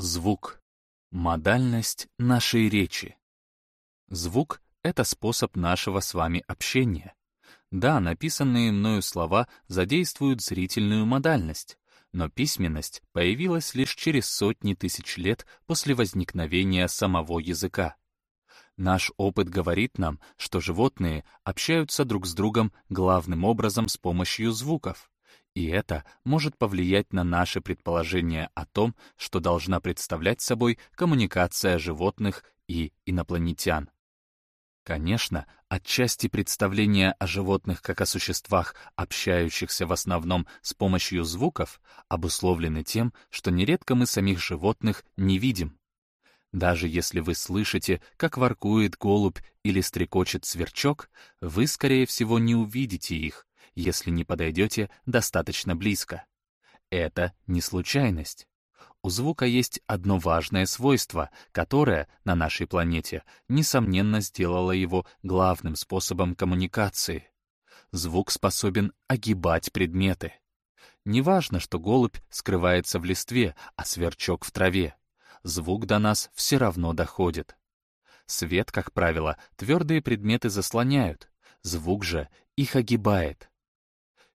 Звук. Модальность нашей речи. Звук — это способ нашего с вами общения. Да, написанные мною слова задействуют зрительную модальность, но письменность появилась лишь через сотни тысяч лет после возникновения самого языка. Наш опыт говорит нам, что животные общаются друг с другом главным образом с помощью звуков. И это может повлиять на наше предположение о том, что должна представлять собой коммуникация животных и инопланетян. Конечно, отчасти представления о животных как о существах, общающихся в основном с помощью звуков, обусловлены тем, что нередко мы самих животных не видим. Даже если вы слышите, как воркует голубь или стрекочет сверчок, вы, скорее всего, не увидите их, если не подойдете достаточно близко. Это не случайность. У звука есть одно важное свойство, которое на нашей планете, несомненно, сделало его главным способом коммуникации. Звук способен огибать предметы. Неважно, что голубь скрывается в листве, а сверчок в траве. Звук до нас все равно доходит. Свет, как правило, твердые предметы заслоняют, звук же их огибает.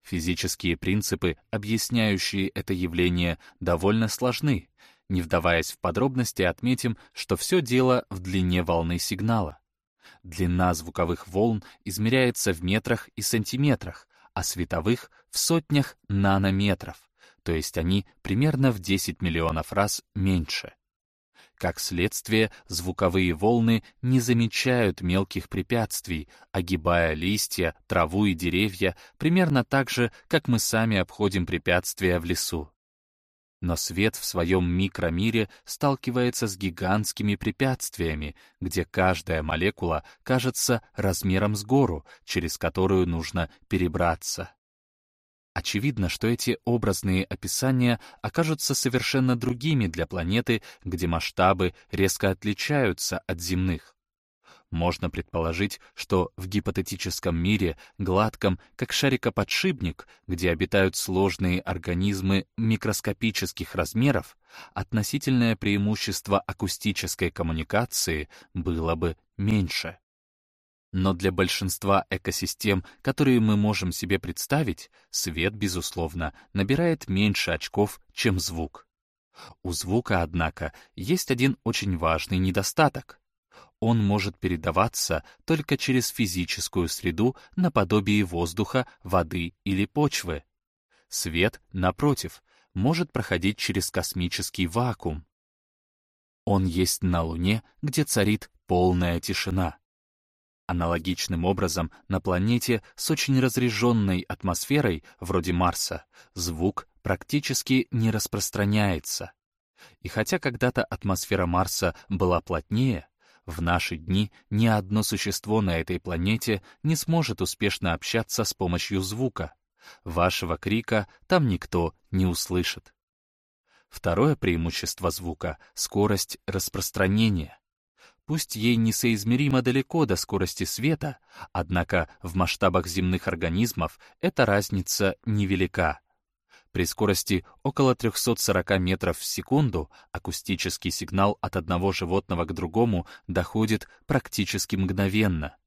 Физические принципы, объясняющие это явление, довольно сложны. Не вдаваясь в подробности, отметим, что все дело в длине волны сигнала. Длина звуковых волн измеряется в метрах и сантиметрах, а световых — в сотнях нанометров, то есть они примерно в 10 миллионов раз меньше. Как следствие, звуковые волны не замечают мелких препятствий, огибая листья, траву и деревья примерно так же, как мы сами обходим препятствия в лесу. Но свет в своем микромире сталкивается с гигантскими препятствиями, где каждая молекула кажется размером с гору, через которую нужно перебраться. Очевидно, что эти образные описания окажутся совершенно другими для планеты, где масштабы резко отличаются от земных. Можно предположить, что в гипотетическом мире, гладком, как шарикоподшипник, где обитают сложные организмы микроскопических размеров, относительное преимущество акустической коммуникации было бы меньше. Но для большинства экосистем, которые мы можем себе представить, свет, безусловно, набирает меньше очков, чем звук. У звука, однако, есть один очень важный недостаток. Он может передаваться только через физическую среду наподобие воздуха, воды или почвы. Свет, напротив, может проходить через космический вакуум. Он есть на Луне, где царит полная тишина. Аналогичным образом на планете с очень разреженной атмосферой, вроде Марса, звук практически не распространяется. И хотя когда-то атмосфера Марса была плотнее, в наши дни ни одно существо на этой планете не сможет успешно общаться с помощью звука. Вашего крика там никто не услышит. Второе преимущество звука — скорость распространения. Пусть ей несоизмеримо далеко до скорости света, однако в масштабах земных организмов эта разница невелика. При скорости около 340 метров в секунду акустический сигнал от одного животного к другому доходит практически мгновенно.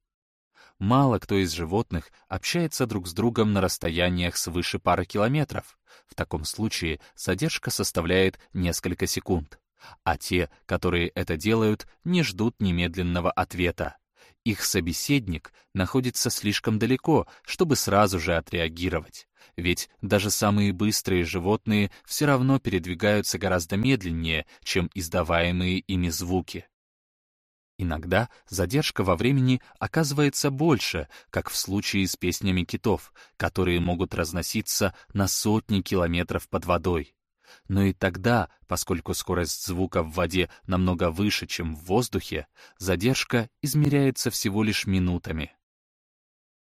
Мало кто из животных общается друг с другом на расстояниях свыше пары километров. В таком случае задержка составляет несколько секунд а те, которые это делают, не ждут немедленного ответа. Их собеседник находится слишком далеко, чтобы сразу же отреагировать. Ведь даже самые быстрые животные все равно передвигаются гораздо медленнее, чем издаваемые ими звуки. Иногда задержка во времени оказывается больше, как в случае с песнями китов, которые могут разноситься на сотни километров под водой. Но и тогда, поскольку скорость звука в воде намного выше, чем в воздухе, задержка измеряется всего лишь минутами.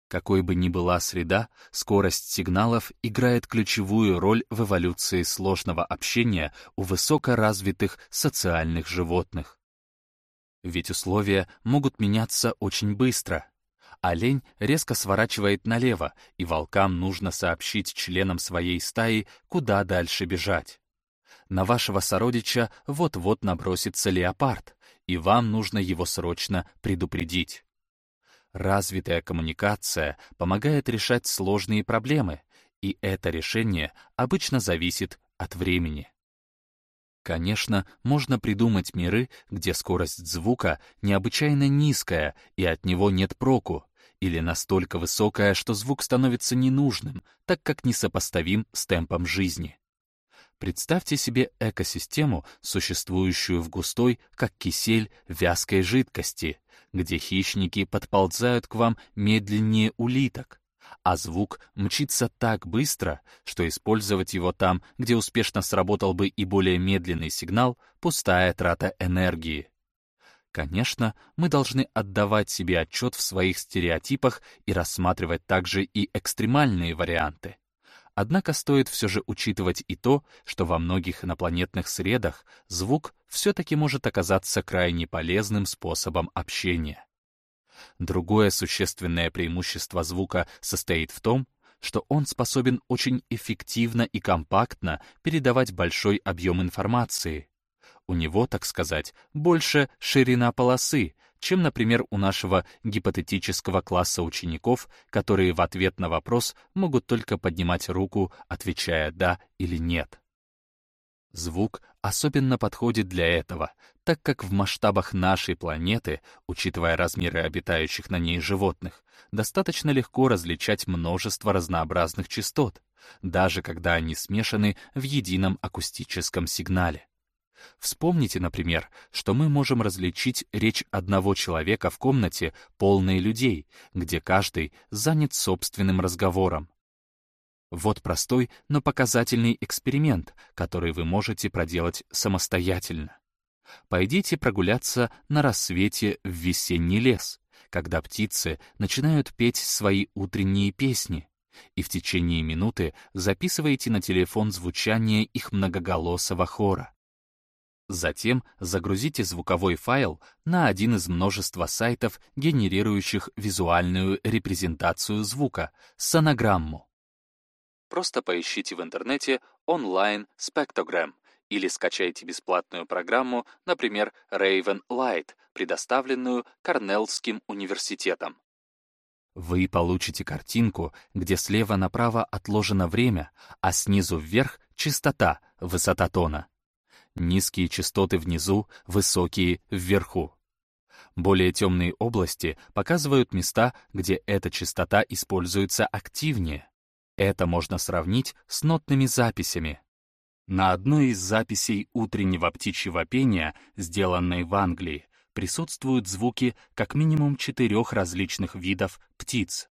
Какой бы ни была среда, скорость сигналов играет ключевую роль в эволюции сложного общения у высокоразвитых социальных животных. Ведь условия могут меняться очень быстро — Олень резко сворачивает налево, и волкам нужно сообщить членам своей стаи, куда дальше бежать. На вашего сородича вот-вот набросится леопард, и вам нужно его срочно предупредить. Развитая коммуникация помогает решать сложные проблемы, и это решение обычно зависит от времени. Конечно, можно придумать миры, где скорость звука необычайно низкая и от него нет проку, или настолько высокая, что звук становится ненужным, так как несопоставим с темпом жизни. Представьте себе экосистему, существующую в густой, как кисель, вязкой жидкости, где хищники подползают к вам медленнее улиток, а звук мчится так быстро, что использовать его там, где успешно сработал бы и более медленный сигнал, пустая трата энергии. Конечно, мы должны отдавать себе отчет в своих стереотипах и рассматривать также и экстремальные варианты. Однако стоит все же учитывать и то, что во многих инопланетных средах звук все-таки может оказаться крайне полезным способом общения. Другое существенное преимущество звука состоит в том, что он способен очень эффективно и компактно передавать большой объем информации. У него, так сказать, больше ширина полосы, чем, например, у нашего гипотетического класса учеников, которые в ответ на вопрос могут только поднимать руку, отвечая «да» или «нет». Звук особенно подходит для этого, так как в масштабах нашей планеты, учитывая размеры обитающих на ней животных, достаточно легко различать множество разнообразных частот, даже когда они смешаны в едином акустическом сигнале. Вспомните, например, что мы можем различить речь одного человека в комнате, полной людей, где каждый занят собственным разговором. Вот простой, но показательный эксперимент, который вы можете проделать самостоятельно. Пойдите прогуляться на рассвете в весенний лес, когда птицы начинают петь свои утренние песни, и в течение минуты записывайте на телефон звучание их многоголосого хора. Затем загрузите звуковой файл на один из множества сайтов, генерирующих визуальную репрезентацию звука, сонограмму. Просто поищите в интернете онлайн спектрограмм или скачайте бесплатную программу, например, Raven Light, предоставленную Корнеллским университетом. Вы получите картинку, где слева направо отложено время, а снизу вверх — частота, высота тона. Низкие частоты внизу, высокие вверху. Более темные области показывают места, где эта частота используется активнее. Это можно сравнить с нотными записями. На одной из записей утреннего птичьего пения, сделанной в Англии, присутствуют звуки как минимум четырех различных видов птиц.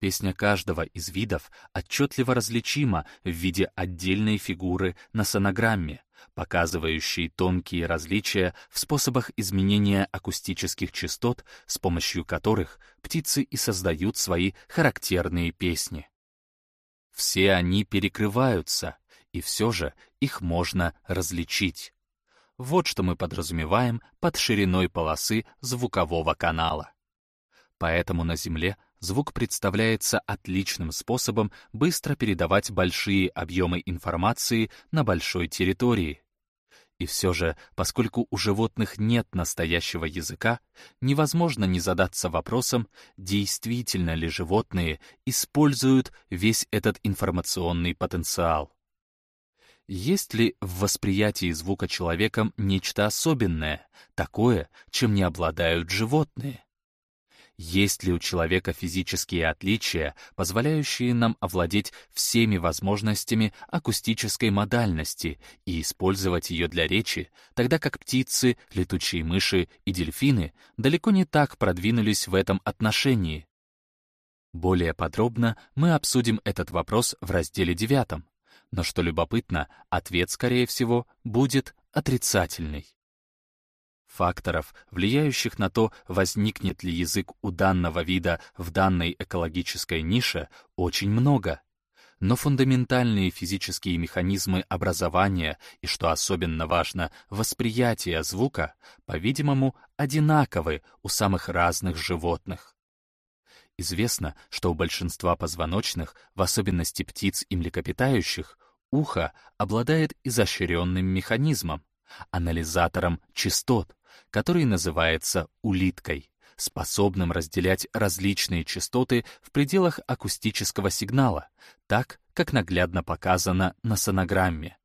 Песня каждого из видов отчетливо различима в виде отдельной фигуры на сонограмме, показывающей тонкие различия в способах изменения акустических частот, с помощью которых птицы и создают свои характерные песни. Все они перекрываются, и все же их можно различить. Вот что мы подразумеваем под шириной полосы звукового канала. Поэтому на Земле звук представляется отличным способом быстро передавать большие объемы информации на большой территории. И все же, поскольку у животных нет настоящего языка, невозможно не задаться вопросом, действительно ли животные используют весь этот информационный потенциал. Есть ли в восприятии звука человеком нечто особенное, такое, чем не обладают животные? Есть ли у человека физические отличия, позволяющие нам овладеть всеми возможностями акустической модальности и использовать ее для речи, тогда как птицы, летучие мыши и дельфины далеко не так продвинулись в этом отношении. Более подробно мы обсудим этот вопрос в разделе 9, но что любопытно, ответ, скорее всего, будет отрицательный. Факторов, влияющих на то, возникнет ли язык у данного вида в данной экологической нише, очень много. Но фундаментальные физические механизмы образования и, что особенно важно, восприятия звука, по-видимому, одинаковы у самых разных животных. Известно, что у большинства позвоночных, в особенности птиц и млекопитающих, ухо обладает изощренным механизмом, анализатором частот, который называется улиткой, способным разделять различные частоты в пределах акустического сигнала, так, как наглядно показано на сонограмме.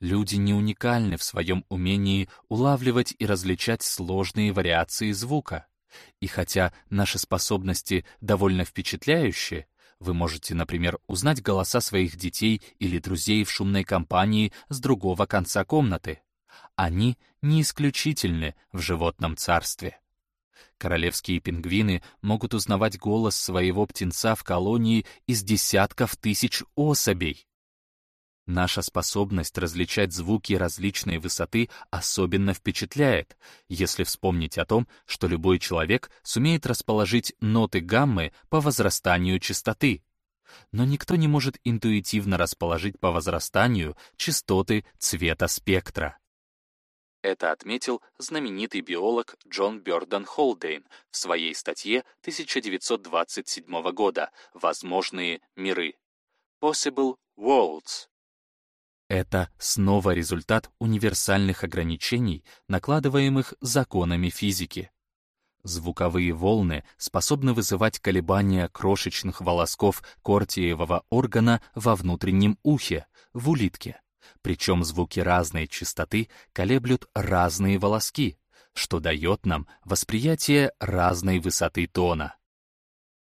Люди не уникальны в своем умении улавливать и различать сложные вариации звука. И хотя наши способности довольно впечатляющие, вы можете, например, узнать голоса своих детей или друзей в шумной компании с другого конца комнаты. Они не исключительны в животном царстве. Королевские пингвины могут узнавать голос своего птенца в колонии из десятков тысяч особей. Наша способность различать звуки различной высоты особенно впечатляет, если вспомнить о том, что любой человек сумеет расположить ноты гаммы по возрастанию частоты. Но никто не может интуитивно расположить по возрастанию частоты цвета спектра. Это отметил знаменитый биолог Джон Бёрден Холдейн в своей статье 1927 года «Возможные миры» Possible Worlds. Это снова результат универсальных ограничений, накладываемых законами физики. Звуковые волны способны вызывать колебания крошечных волосков кортиевого органа во внутреннем ухе, в улитке. Причем звуки разной частоты колеблют разные волоски, что дает нам восприятие разной высоты тона.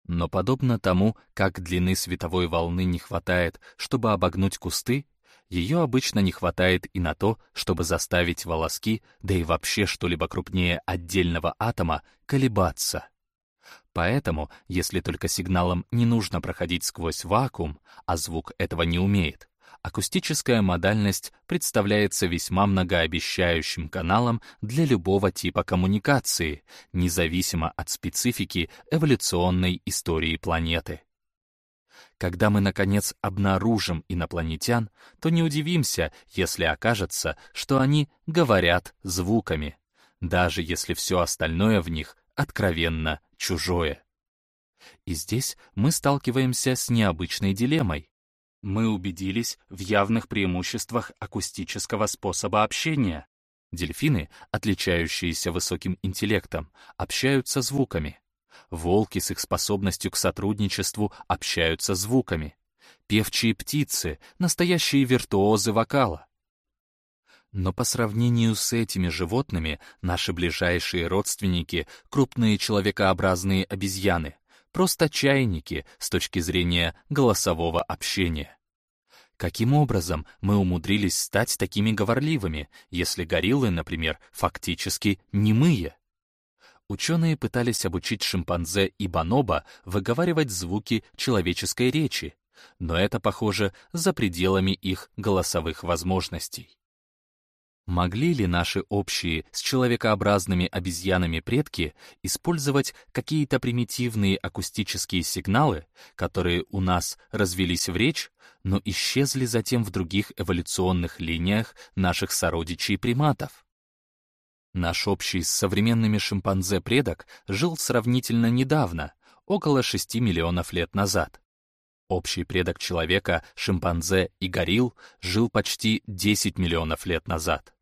Но подобно тому, как длины световой волны не хватает, чтобы обогнуть кусты, ее обычно не хватает и на то, чтобы заставить волоски, да и вообще что-либо крупнее отдельного атома, колебаться. Поэтому, если только сигналам не нужно проходить сквозь вакуум, а звук этого не умеет, акустическая модальность представляется весьма многообещающим каналом для любого типа коммуникации, независимо от специфики эволюционной истории планеты. Когда мы, наконец, обнаружим инопланетян, то не удивимся, если окажется, что они говорят звуками, даже если все остальное в них откровенно чужое. И здесь мы сталкиваемся с необычной дилеммой мы убедились в явных преимуществах акустического способа общения. Дельфины, отличающиеся высоким интеллектом, общаются звуками. Волки с их способностью к сотрудничеству общаются звуками. Певчие птицы — настоящие виртуозы вокала. Но по сравнению с этими животными, наши ближайшие родственники, крупные человекообразные обезьяны, просто чайники с точки зрения голосового общения. Каким образом мы умудрились стать такими говорливыми, если гориллы, например, фактически немые? Ученые пытались обучить шимпанзе и бонобо выговаривать звуки человеческой речи, но это, похоже, за пределами их голосовых возможностей. Могли ли наши общие с человекообразными обезьянами предки использовать какие-то примитивные акустические сигналы, которые у нас развелись в речь, но исчезли затем в других эволюционных линиях наших сородичей-приматов? Наш общий с современными шимпанзе предок жил сравнительно недавно, около 6 миллионов лет назад. Общий предок человека, шимпанзе и горилл жил почти 10 миллионов лет назад.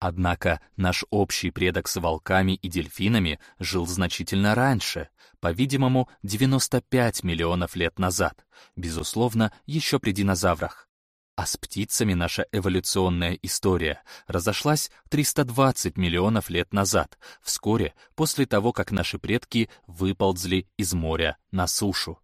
Однако наш общий предок с волками и дельфинами жил значительно раньше, по-видимому, 95 миллионов лет назад, безусловно, еще при динозаврах. А с птицами наша эволюционная история разошлась 320 миллионов лет назад, вскоре после того, как наши предки выползли из моря на сушу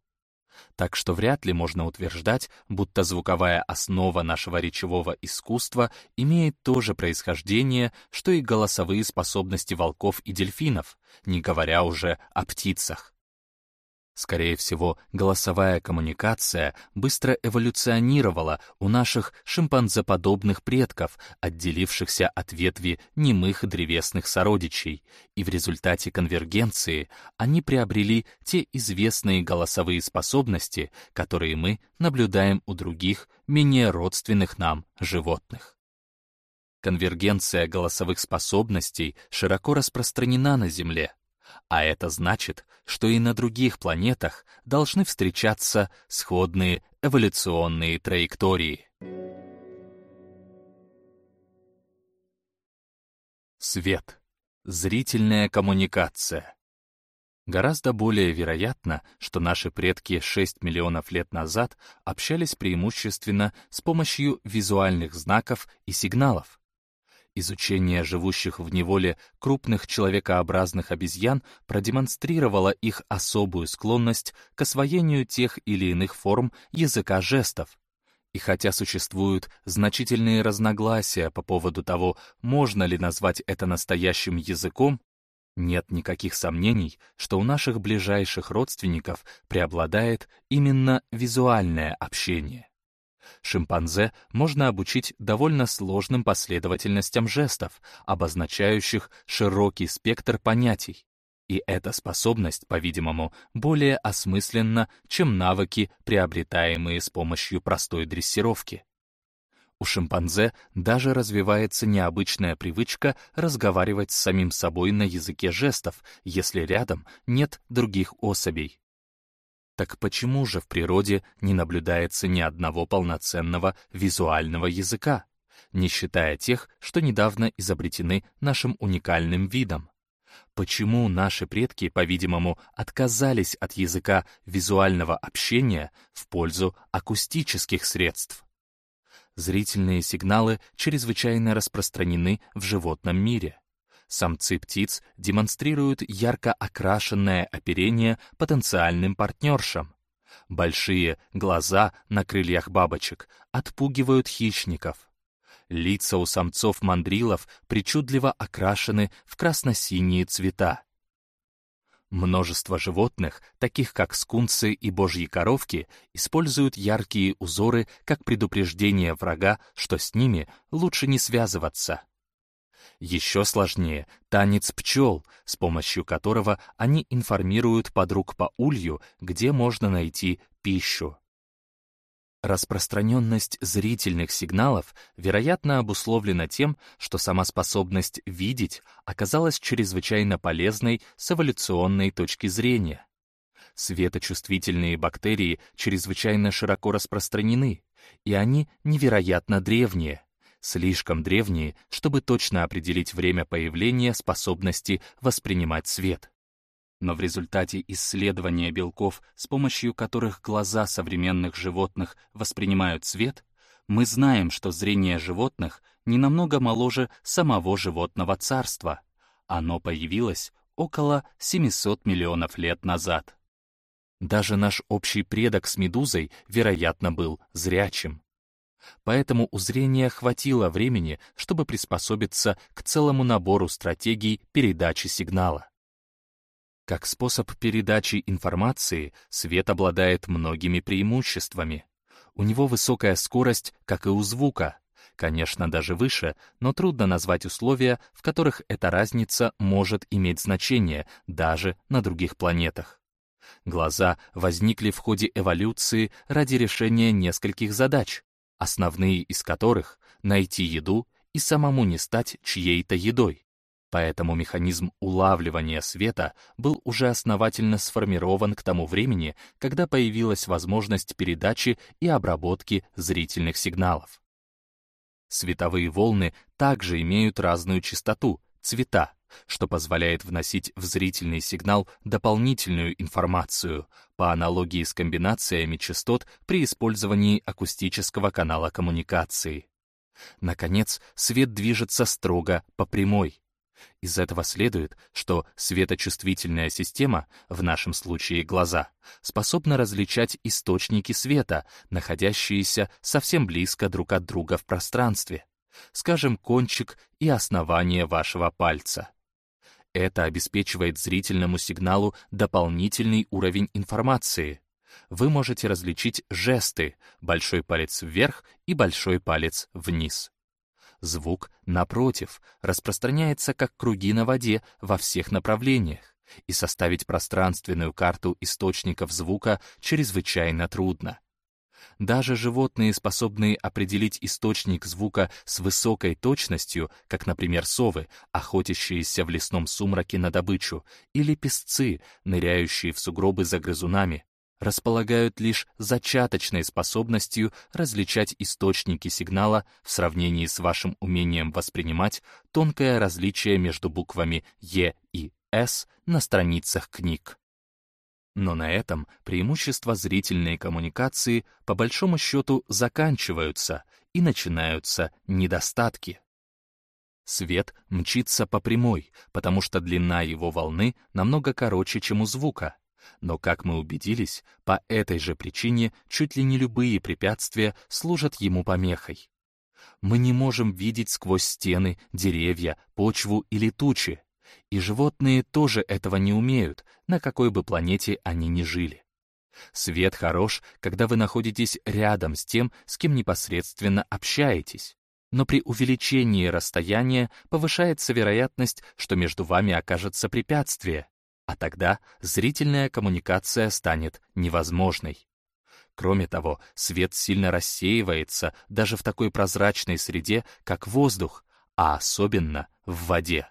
так что вряд ли можно утверждать, будто звуковая основа нашего речевого искусства имеет то же происхождение, что и голосовые способности волков и дельфинов, не говоря уже о птицах. Скорее всего, голосовая коммуникация быстро эволюционировала у наших шимпанзеподобных предков, отделившихся от ветви немых древесных сородичей, и в результате конвергенции они приобрели те известные голосовые способности, которые мы наблюдаем у других, менее родственных нам животных. Конвергенция голосовых способностей широко распространена на Земле, А это значит, что и на других планетах должны встречаться сходные эволюционные траектории. Свет. Зрительная коммуникация. Гораздо более вероятно, что наши предки 6 миллионов лет назад общались преимущественно с помощью визуальных знаков и сигналов. Изучение живущих в неволе крупных человекообразных обезьян продемонстрировало их особую склонность к освоению тех или иных форм языка жестов. И хотя существуют значительные разногласия по поводу того, можно ли назвать это настоящим языком, нет никаких сомнений, что у наших ближайших родственников преобладает именно визуальное общение. Шимпанзе можно обучить довольно сложным последовательностям жестов, обозначающих широкий спектр понятий. И эта способность, по-видимому, более осмысленна, чем навыки, приобретаемые с помощью простой дрессировки. У шимпанзе даже развивается необычная привычка разговаривать с самим собой на языке жестов, если рядом нет других особей. Так почему же в природе не наблюдается ни одного полноценного визуального языка, не считая тех, что недавно изобретены нашим уникальным видом? Почему наши предки, по-видимому, отказались от языка визуального общения в пользу акустических средств? Зрительные сигналы чрезвычайно распространены в животном мире. Самцы птиц демонстрируют ярко окрашенное оперение потенциальным партнершам. Большие глаза на крыльях бабочек отпугивают хищников. Лица у самцов-мандрилов причудливо окрашены в красно-синие цвета. Множество животных, таких как скунсы и божьи коровки, используют яркие узоры как предупреждение врага, что с ними лучше не связываться. Еще сложнее танец пчел, с помощью которого они информируют подруг по улью, где можно найти пищу. Распространенность зрительных сигналов, вероятно, обусловлена тем, что сама способность видеть оказалась чрезвычайно полезной с эволюционной точки зрения. Светочувствительные бактерии чрезвычайно широко распространены, и они невероятно древние, слишком древние, чтобы точно определить время появления способности воспринимать свет но в результате исследования белков, с помощью которых глаза современных животных воспринимают свет, мы знаем, что зрение животных не намного моложе самого животного царства. Оно появилось около 700 миллионов лет назад. Даже наш общий предок с медузой, вероятно, был зрячим. Поэтому у зрения хватило времени, чтобы приспособиться к целому набору стратегий передачи сигнала. Как способ передачи информации свет обладает многими преимуществами. У него высокая скорость, как и у звука. Конечно, даже выше, но трудно назвать условия, в которых эта разница может иметь значение даже на других планетах. Глаза возникли в ходе эволюции ради решения нескольких задач, основные из которых — найти еду и самому не стать чьей-то едой. Поэтому механизм улавливания света был уже основательно сформирован к тому времени, когда появилась возможность передачи и обработки зрительных сигналов. Световые волны также имеют разную частоту, цвета, что позволяет вносить в зрительный сигнал дополнительную информацию по аналогии с комбинациями частот при использовании акустического канала коммуникации. Наконец, свет движется строго по прямой, из этого следует, что светочувствительная система, в нашем случае глаза, способна различать источники света, находящиеся совсем близко друг от друга в пространстве, скажем, кончик и основание вашего пальца. Это обеспечивает зрительному сигналу дополнительный уровень информации. Вы можете различить жесты, большой палец вверх и большой палец вниз. Звук, напротив, распространяется как круги на воде во всех направлениях, и составить пространственную карту источников звука чрезвычайно трудно. Даже животные, способные определить источник звука с высокой точностью, как, например, совы, охотящиеся в лесном сумраке на добычу, или песцы, ныряющие в сугробы за грызунами, располагают лишь зачаточной способностью различать источники сигнала в сравнении с вашим умением воспринимать тонкое различие между буквами «Е» и «С» на страницах книг. Но на этом преимущества зрительной коммуникации по большому счету заканчиваются и начинаются недостатки. Свет мчится по прямой, потому что длина его волны намного короче, чем у звука, но, как мы убедились, по этой же причине чуть ли не любые препятствия служат ему помехой. Мы не можем видеть сквозь стены, деревья, почву или тучи, и животные тоже этого не умеют, на какой бы планете они ни жили. Свет хорош, когда вы находитесь рядом с тем, с кем непосредственно общаетесь. Но при увеличении расстояния повышается вероятность, что между вами окажется препятствие, а тогда зрительная коммуникация станет невозможной. Кроме того, свет сильно рассеивается даже в такой прозрачной среде, как воздух, а особенно в воде.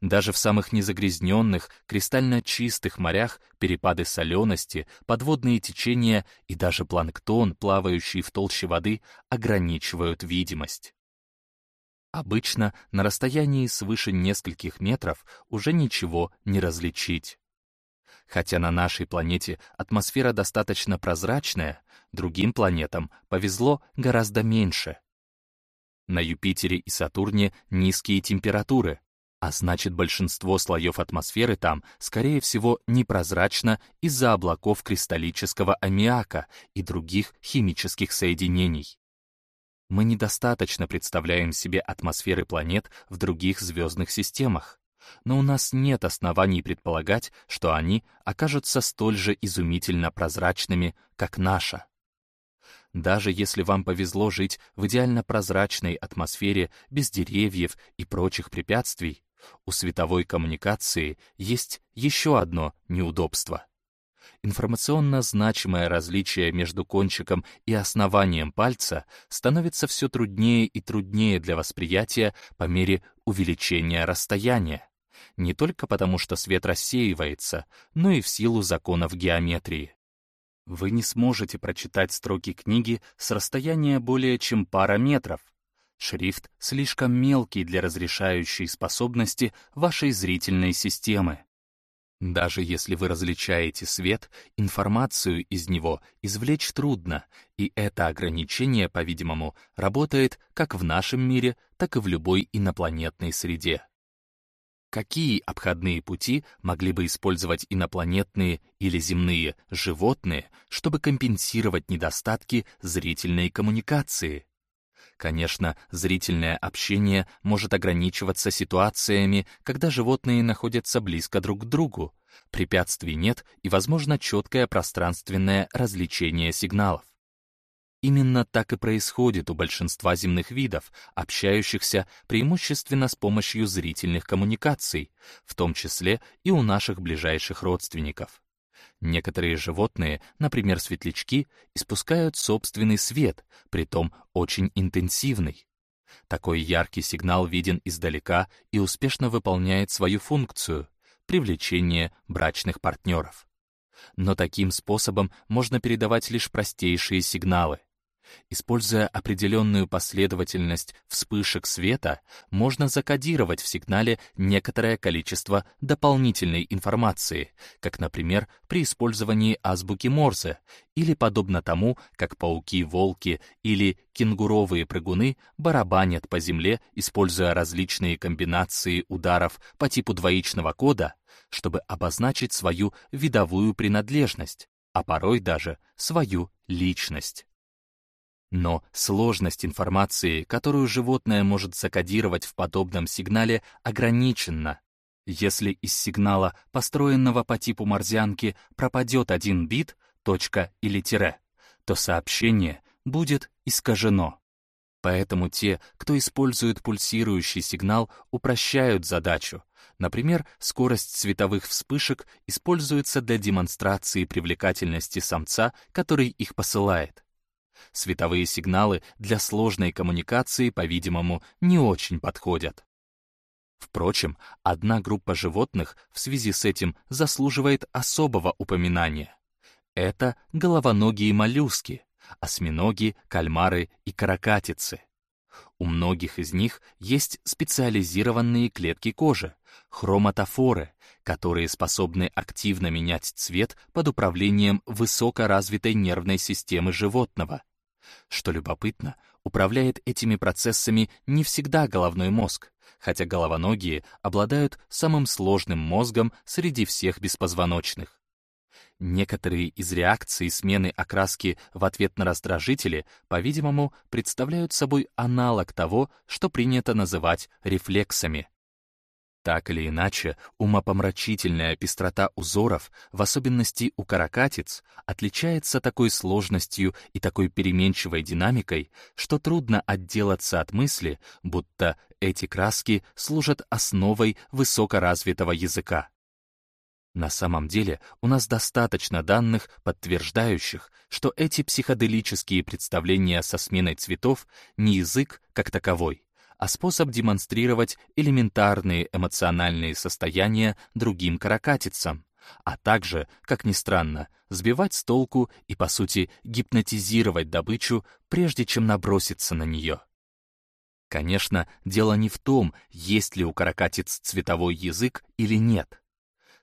Даже в самых незагрязненных, кристально чистых морях перепады солености, подводные течения и даже планктон, плавающий в толще воды, ограничивают видимость. Обычно на расстоянии свыше нескольких метров уже ничего не различить. Хотя на нашей планете атмосфера достаточно прозрачная, другим планетам повезло гораздо меньше. На Юпитере и Сатурне низкие температуры, а значит большинство слоев атмосферы там, скорее всего, непрозрачно из-за облаков кристаллического аммиака и других химических соединений мы недостаточно представляем себе атмосферы планет в других звездных системах, но у нас нет оснований предполагать, что они окажутся столь же изумительно прозрачными, как наша. Даже если вам повезло жить в идеально прозрачной атмосфере без деревьев и прочих препятствий, у световой коммуникации есть еще одно неудобство — информационно значимое различие между кончиком и основанием пальца становится все труднее и труднее для восприятия по мере увеличения расстояния. Не только потому, что свет рассеивается, но и в силу законов геометрии. Вы не сможете прочитать строки книги с расстояния более чем пара метров. Шрифт слишком мелкий для разрешающей способности вашей зрительной системы. Даже если вы различаете свет, информацию из него извлечь трудно, и это ограничение, по-видимому, работает как в нашем мире, так и в любой инопланетной среде. Какие обходные пути могли бы использовать инопланетные или земные животные, чтобы компенсировать недостатки зрительной коммуникации? Конечно, зрительное общение может ограничиваться ситуациями, когда животные находятся близко друг к другу, препятствий нет и возможно четкое пространственное различение сигналов. Именно так и происходит у большинства земных видов, общающихся преимущественно с помощью зрительных коммуникаций, в том числе и у наших ближайших родственников. Некоторые животные, например, светлячки, испускают собственный свет, притом очень интенсивный. Такой яркий сигнал виден издалека и успешно выполняет свою функцию — привлечение брачных партнеров. Но таким способом можно передавать лишь простейшие сигналы — Используя определенную последовательность вспышек света, можно закодировать в сигнале некоторое количество дополнительной информации, как, например, при использовании азбуки Морзе, или подобно тому, как пауки-волки или кенгуровые прыгуны барабанят по земле, используя различные комбинации ударов по типу двоичного кода, чтобы обозначить свою видовую принадлежность, а порой даже свою личность. Но сложность информации, которую животное может закодировать в подобном сигнале, ограничена. Если из сигнала, построенного по типу морзянки, пропадет один бит, точка или тире, то сообщение будет искажено. Поэтому те, кто использует пульсирующий сигнал, упрощают задачу. Например, скорость световых вспышек используется для демонстрации привлекательности самца, который их посылает. Световые сигналы для сложной коммуникации, по-видимому, не очень подходят. Впрочем, одна группа животных в связи с этим заслуживает особого упоминания. Это головоногие моллюски, осьминоги, кальмары и каракатицы. У многих из них есть специализированные клетки кожи, хроматофоры, которые способны активно менять цвет под управлением высокоразвитой нервной системы животного. Что любопытно, управляет этими процессами не всегда головной мозг, хотя головоногие обладают самым сложным мозгом среди всех беспозвоночных. Некоторые из реакций смены окраски в ответ на раздражители, по-видимому, представляют собой аналог того, что принято называть рефлексами. Так или иначе, умопомрачительная пестрота узоров, в особенности у каракатиц, отличается такой сложностью и такой переменчивой динамикой, что трудно отделаться от мысли, будто эти краски служат основой высокоразвитого языка. На самом деле у нас достаточно данных, подтверждающих, что эти психоделические представления со сменой цветов не язык как таковой, а способ демонстрировать элементарные эмоциональные состояния другим каракатицам, а также, как ни странно, сбивать с толку и, по сути, гипнотизировать добычу, прежде чем наброситься на нее. Конечно, дело не в том, есть ли у каракатиц цветовой язык или нет —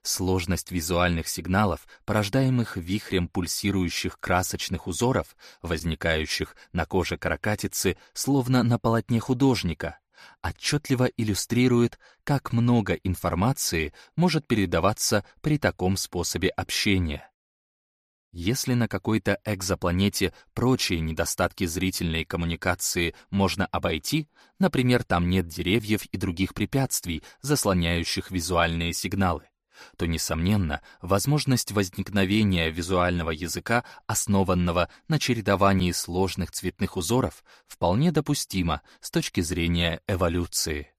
Сложность визуальных сигналов, порождаемых вихрем пульсирующих красочных узоров, возникающих на коже каракатицы, словно на полотне художника, отчетливо иллюстрирует, как много информации может передаваться при таком способе общения. Если на какой-то экзопланете прочие недостатки зрительной коммуникации можно обойти, например, там нет деревьев и других препятствий, заслоняющих визуальные сигналы, то, несомненно, возможность возникновения визуального языка, основанного на чередовании сложных цветных узоров, вполне допустима с точки зрения эволюции.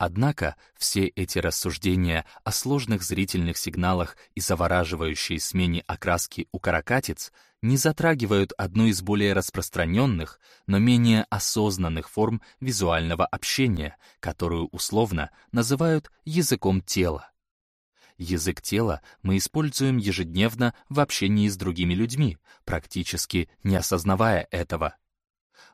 Однако все эти рассуждения о сложных зрительных сигналах и завораживающей смене окраски у каракатиц не затрагивают одну из более распространенных, но менее осознанных форм визуального общения, которую условно называют языком тела. Язык тела мы используем ежедневно в общении с другими людьми, практически не осознавая этого.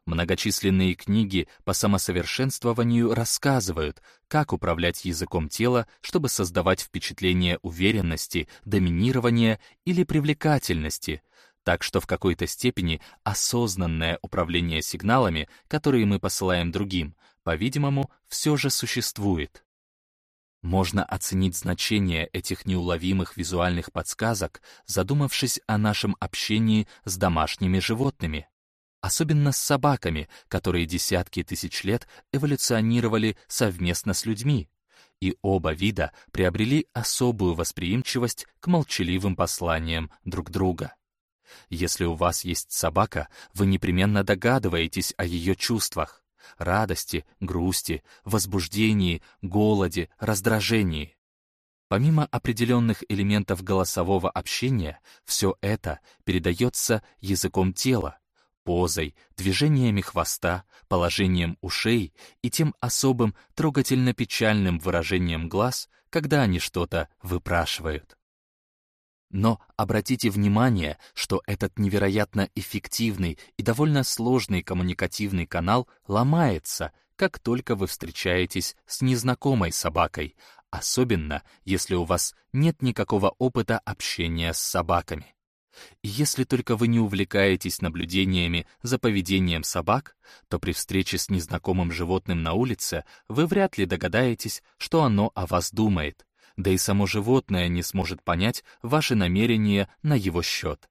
Многочисленные книги по самосовершенствованию рассказывают, как управлять языком тела, чтобы создавать впечатление уверенности, доминирования или привлекательности, так что в какой-то степени осознанное управление сигналами, которые мы посылаем другим, по-видимому, все же существует. Можно оценить значение этих неуловимых визуальных подсказок, задумавшись о нашем общении с домашними животными. Особенно с собаками, которые десятки тысяч лет эволюционировали совместно с людьми. И оба вида приобрели особую восприимчивость к молчаливым посланиям друг друга. Если у вас есть собака, вы непременно догадываетесь о ее чувствах радости, грусти, возбуждении, голоде, раздражении. Помимо определенных элементов голосового общения, все это передается языком тела, позой, движениями хвоста, положением ушей и тем особым трогательно-печальным выражением глаз, когда они что-то выпрашивают. Но обратите внимание, что этот невероятно эффективный и довольно сложный коммуникативный канал ломается, как только вы встречаетесь с незнакомой собакой, особенно если у вас нет никакого опыта общения с собаками. Если только вы не увлекаетесь наблюдениями за поведением собак, то при встрече с незнакомым животным на улице вы вряд ли догадаетесь, что оно о вас думает, да и само животное не сможет понять ваши намерения на его счет.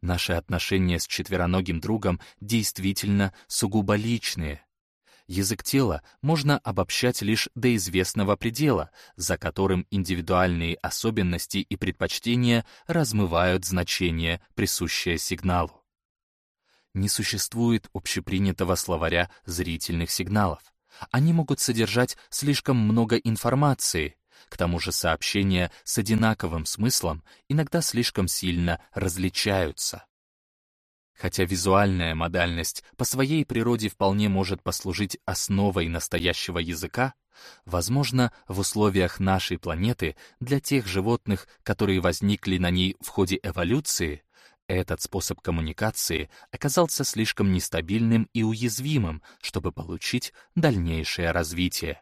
Наши отношения с четвероногим другом действительно сугубо личные. Язык тела можно обобщать лишь до известного предела, за которым индивидуальные особенности и предпочтения размывают значение, присущее сигналу. Не существует общепринятого словаря зрительных сигналов. Они могут содержать слишком много информации, к тому же сообщения с одинаковым смыслом иногда слишком сильно различаются. Хотя визуальная модальность по своей природе вполне может послужить основой настоящего языка, возможно, в условиях нашей планеты для тех животных, которые возникли на ней в ходе эволюции, этот способ коммуникации оказался слишком нестабильным и уязвимым, чтобы получить дальнейшее развитие.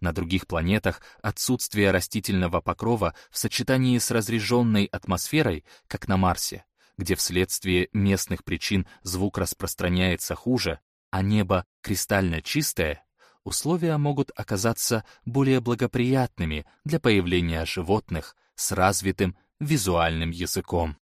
На других планетах отсутствие растительного покрова в сочетании с разреженной атмосферой, как на Марсе, где вследствие местных причин звук распространяется хуже, а небо кристально чистое, условия могут оказаться более благоприятными для появления животных с развитым визуальным языком.